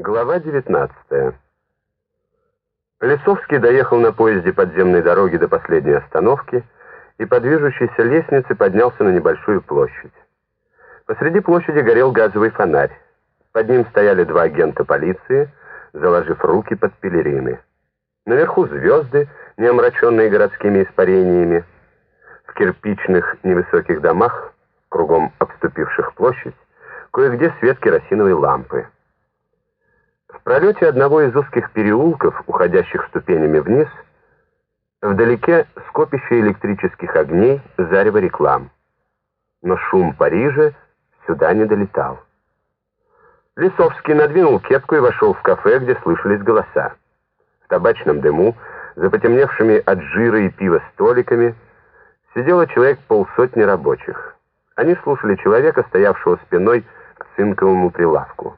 Глава 19 Лисовский доехал на поезде подземной дороги до последней остановки и по движущейся лестнице поднялся на небольшую площадь. Посреди площади горел газовый фонарь. Под ним стояли два агента полиции, заложив руки под пелерины. Наверху звезды, не омраченные городскими испарениями. В кирпичных невысоких домах, кругом обступивших площадь, кое-где свет керосиновой лампы. Пролете одного из узких переулков, уходящих ступенями вниз, вдалеке скопище электрических огней, зарево реклам. Но шум Парижа сюда не долетал. Лисовский надвинул кепку и вошел в кафе, где слышались голоса. В табачном дыму, за потемневшими от жира и пива столиками, сидело человек полсотни рабочих. Они слушали человека, стоявшего спиной к цинковому прилавку.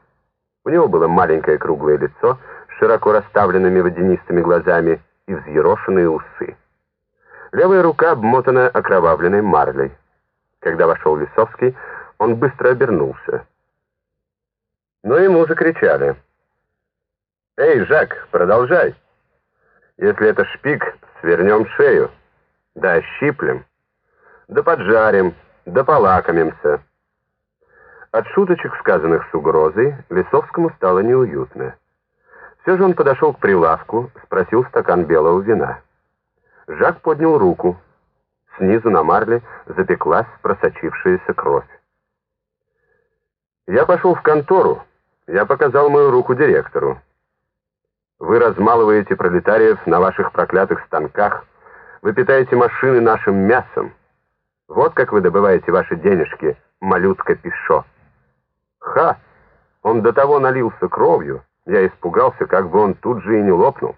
У него было маленькое круглое лицо с широко расставленными водянистыми глазами и взъерошенные усы. Левая рука обмотана окровавленной марлей. Когда вошел Лисовский, он быстро обернулся. Но ему закричали. «Эй, Жак, продолжай! Если это шпик, свернем шею. Да щиплем, да поджарим, да полакомимся». От шуточек, сказанных с угрозой, Лисовскому стало неуютно. Все же он подошел к прилавку, спросил стакан белого вина. Жак поднял руку. Снизу на марле запеклась просочившаяся кровь. «Я пошел в контору. Я показал мою руку директору. Вы размалываете пролетариев на ваших проклятых станках. Вы питаете машины нашим мясом. Вот как вы добываете ваши денежки, малютка Пишо». Ха! Он до того налился кровью, я испугался, как бы он тут же и не лопнул.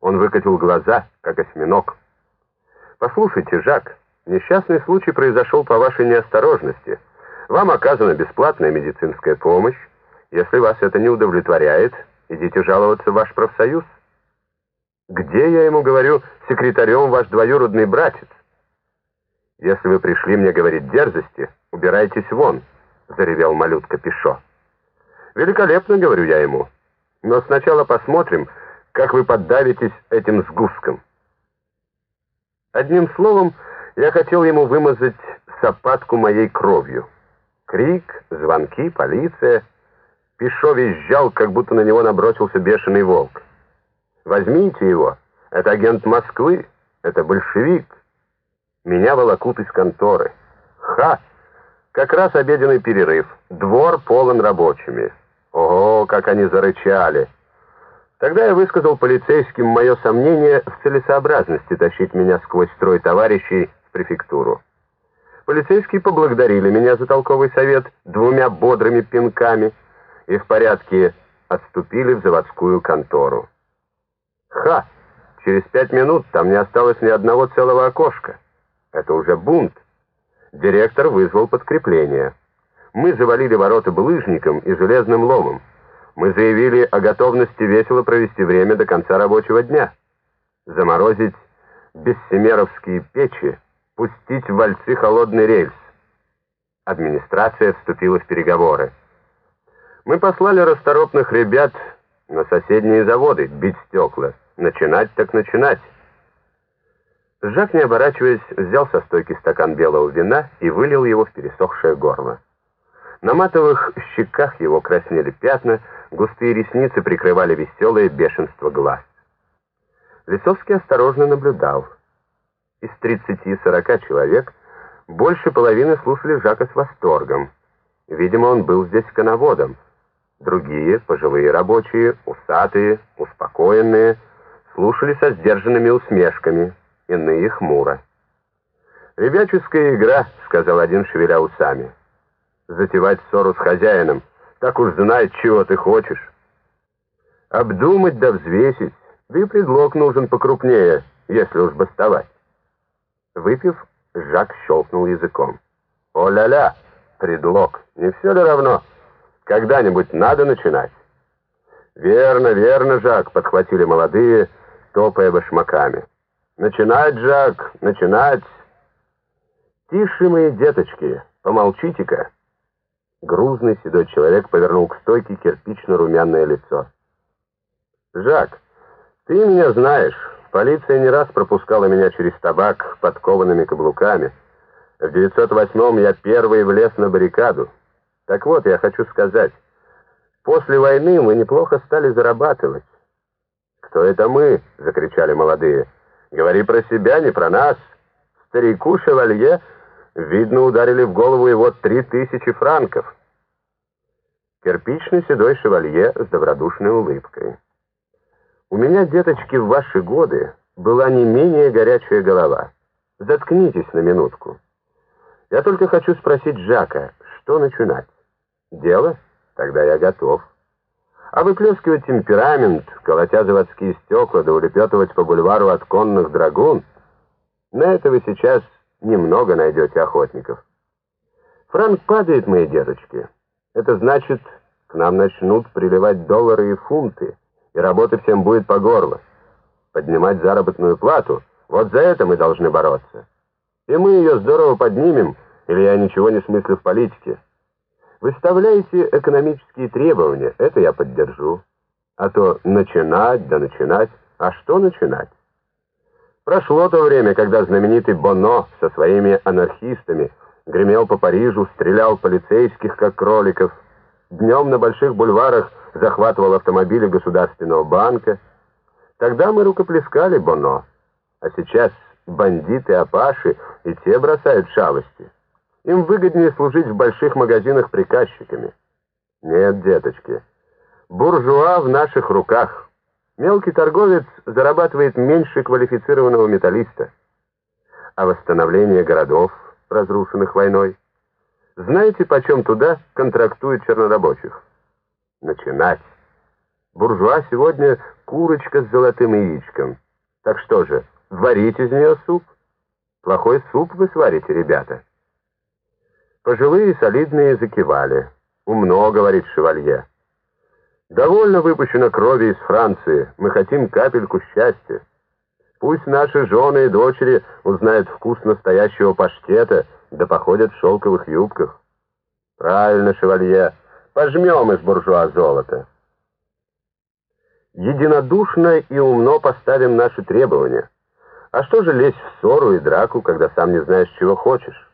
Он выкатил глаза, как осьминог. «Послушайте, Жак, несчастный случай произошел по вашей неосторожности. Вам оказана бесплатная медицинская помощь. Если вас это не удовлетворяет, идите жаловаться в ваш профсоюз». «Где, я ему говорю, секретарем ваш двоюродный братец?» «Если вы пришли мне говорить дерзости, убирайтесь вон». — заревел малютка Пишо. «Великолепно, — говорю я ему. Но сначала посмотрим, как вы поддавитесь этим сгустком». Одним словом, я хотел ему вымазать сапатку моей кровью. Крик, звонки, полиция. Пишо визжал, как будто на него набросился бешеный волк. «Возьмите его. Это агент Москвы. Это большевик. Меня волокут из конторы. Ха!» Как раз обеденный перерыв. Двор полон рабочими. Ого, как они зарычали. Тогда я высказал полицейским мое сомнение в целесообразности тащить меня сквозь строй товарищей в префектуру. Полицейские поблагодарили меня за толковый совет двумя бодрыми пинками и в порядке отступили в заводскую контору. Ха! Через пять минут там не осталось ни одного целого окошка. Это уже бунт. Директор вызвал подкрепление. Мы завалили ворота булыжником и железным ломом. Мы заявили о готовности весело провести время до конца рабочего дня. Заморозить бессемеровские печи, пустить в вальцы холодный рельс. Администрация вступила в переговоры. Мы послали расторопных ребят на соседние заводы бить стекла. Начинать так начинать. Жак, не оборачиваясь, взял со стойки стакан белого вина и вылил его в пересохшее горло. На матовых щеках его краснели пятна, густые ресницы прикрывали веселое бешенство глаз. Лисовский осторожно наблюдал. Из 30-40 человек больше половины слушали Жака с восторгом. Видимо, он был здесь коноводом. Другие, пожилые рабочие, усатые, успокоенные, слушали со сдержанными усмешками иные хмуро. «Ребяческая игра», — сказал один, шевеля усами. «Затевать ссору с хозяином, так уж знает, чего ты хочешь. Обдумать да взвесить, да и предлог нужен покрупнее, если уж бастовать». Выпив, Жак щелкнул языком. «О-ля-ля, предлог, не все ли равно? Когда-нибудь надо начинать». «Верно, верно, Жак», — подхватили молодые, топая башмаками. «Начинать, Жак, начинать!» «Тише, мои деточки, помолчите-ка!» Грузный седой человек повернул к стойке кирпично-румяное лицо. «Жак, ты меня знаешь. Полиция не раз пропускала меня через табак подкованными каблуками. В 908-м я первый влез на баррикаду. Так вот, я хочу сказать, после войны мы неплохо стали зарабатывать. «Кто это мы?» — закричали молодые. «Говори про себя, не про нас. Старику шевалье, видно, ударили в голову его три тысячи франков». Кирпичный седой шевалье с добродушной улыбкой. «У меня, деточки, в ваши годы была не менее горячая голова. Заткнитесь на минутку. Я только хочу спросить Жака, что начинать? Дело? Тогда я готов». А выплескивать темперамент, колотя заводские стекла, да улепетывать по бульвару от конных драгун, на это вы сейчас немного найдете охотников. Франк падает, мои деточки. Это значит, к нам начнут приливать доллары и фунты, и работы всем будет по горло. Поднимать заработную плату, вот за это мы должны бороться. И мы ее здорово поднимем, или я ничего не смыслю в политике. Выставляете экономические требования, это я поддержу. А то начинать, да начинать. А что начинать? Прошло то время, когда знаменитый Боно со своими анархистами гремел по Парижу, стрелял полицейских, как кроликов. Днем на больших бульварах захватывал автомобили Государственного банка. Тогда мы рукоплескали Боно. А сейчас бандиты-апаши и те бросают шалости. Им выгоднее служить в больших магазинах приказчиками. Нет, деточки, буржуа в наших руках. Мелкий торговец зарабатывает меньше квалифицированного металлиста. А восстановление городов, разрушенных войной, знаете, почем туда контрактуют чернорабочих? Начинать. Буржуа сегодня курочка с золотым яичком. Так что же, варить из нее суп? Плохой суп вы сварите, ребята. Пожилые солидные закивали. «Умно», — говорит шевалье. «Довольно выпущено крови из Франции. Мы хотим капельку счастья. Пусть наши жены и дочери узнают вкус настоящего паштета, да походят в шелковых юбках». «Правильно, шевалье. Пожмем из буржуа золото». Единодушно и умно поставим наши требования. А что же лезть в ссору и драку, когда сам не знаешь, чего хочешь?